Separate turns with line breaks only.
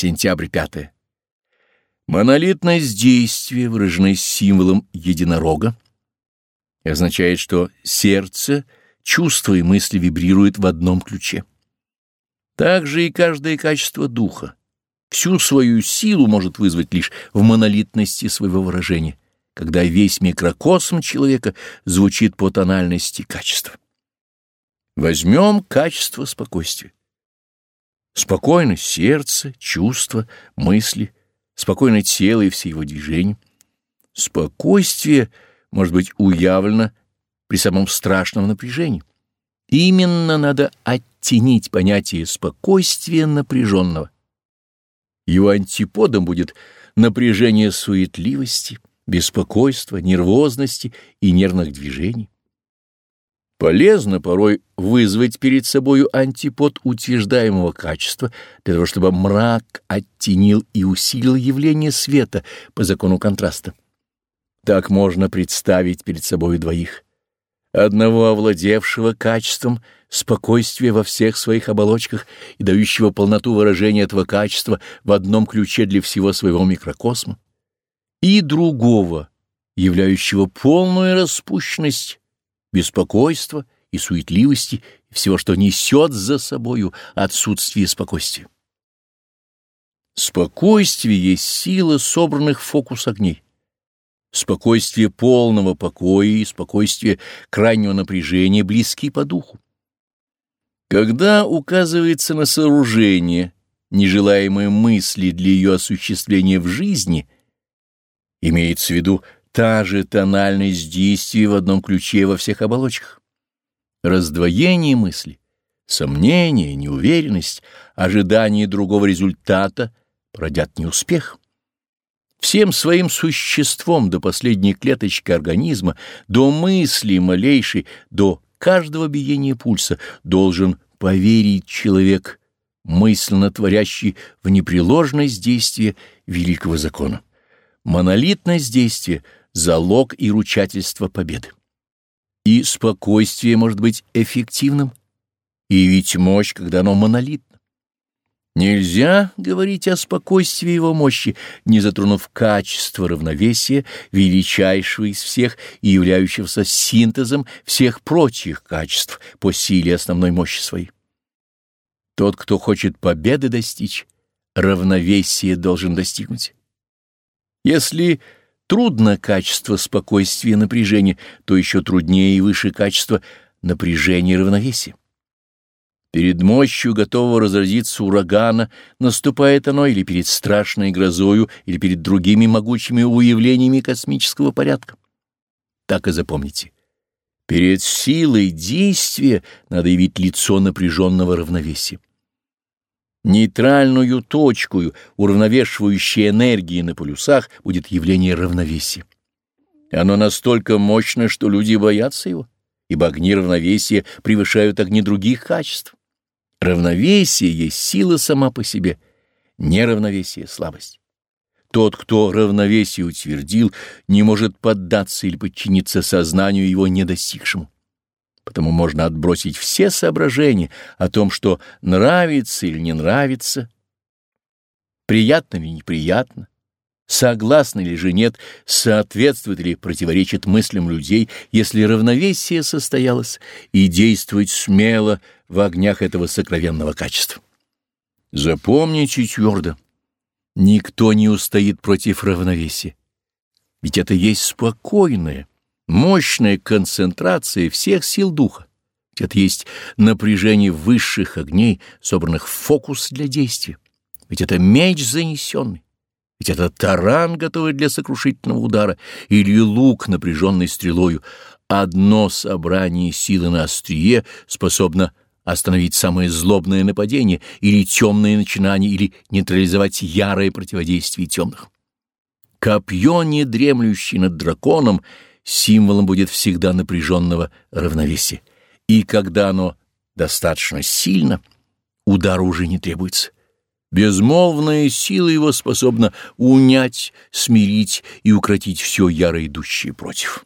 Сентябрь 5. Монолитность действия, выраженная символом единорога, означает, что сердце, чувства и мысли вибрируют в одном ключе. Также и каждое качество духа всю свою силу может вызвать лишь в монолитности своего выражения, когда весь микрокосм человека звучит по тональности качества. Возьмем качество спокойствия. Спокойно сердце, чувства, мысли, спокойно тело и все его движения. Спокойствие может быть уявлено при самом страшном напряжении. Именно надо оттенить понятие спокойствия напряженного. Его антиподом будет напряжение суетливости, беспокойства, нервозности и нервных движений. Полезно порой вызвать перед собою антипод утверждаемого качества для того, чтобы мрак оттенил и усилил явление света по закону контраста. Так можно представить перед собой двоих. Одного овладевшего качеством спокойствия во всех своих оболочках и дающего полноту выражения этого качества в одном ключе для всего своего микрокосма, и другого, являющего полную распущенность беспокойства и суетливости, и всего, что несет за собою отсутствие спокойствия. Спокойствие есть сила собранных в фокус огней. Спокойствие полного покоя и спокойствие крайнего напряжения близки по духу. Когда указывается на сооружение нежелаемые мысли для ее осуществления в жизни, имеется в виду та же тональность действия в одном ключе во всех оболочках. Раздвоение мысли, сомнение, неуверенность, ожидание другого результата породят неуспех. Всем своим существом до последней клеточки организма, до мысли малейшей, до каждого биения пульса должен поверить человек, мысленно творящий в непреложность действия великого закона. Монолитность действия — залог и ручательство победы. И спокойствие может быть эффективным, и ведь мощь, когда оно монолитно. Нельзя говорить о спокойствии его мощи, не затронув качество равновесия, величайшего из всех и являющегося синтезом всех прочих качеств по силе основной мощи своей. Тот, кто хочет победы достичь, равновесие должен достигнуть. Если трудно качество спокойствия и напряжения, то еще труднее и выше качество напряжения и равновесия. Перед мощью готового разразиться урагана наступает оно или перед страшной грозою, или перед другими могучими уявлениями космического порядка. Так и запомните. Перед силой действия надо явить лицо напряженного равновесия. Нейтральную точку, уравновешивающей энергии на полюсах, будет явление равновесия. Оно настолько мощно, что люди боятся его, ибо огни равновесия превышают огни других качеств. Равновесие есть сила сама по себе, неравновесие — слабость. Тот, кто равновесие утвердил, не может поддаться или подчиниться сознанию его недостигшему. Потому можно отбросить все соображения о том, что нравится или не нравится, приятно или неприятно, согласны или же нет, соответствует или противоречит мыслям людей, если равновесие состоялось, и действовать смело в огнях этого сокровенного качества. Запомните твердо, никто не устоит против равновесия, ведь это есть спокойное, мощная концентрация всех сил духа. Это есть напряжение высших огней, собранных в фокус для действия. Ведь это меч занесенный. Ведь это таран, готовый для сокрушительного удара, или лук, напряженный стрелою. Одно собрание силы на острие способно остановить самое злобное нападение или темное начинание, или нейтрализовать ярое противодействие темных. Копье, не дремлющее над драконом — символом будет всегда напряженного равновесия. И когда оно достаточно сильно, удара уже не требуется. Безмолвная сила его способна унять, смирить и укротить все яро идущее против.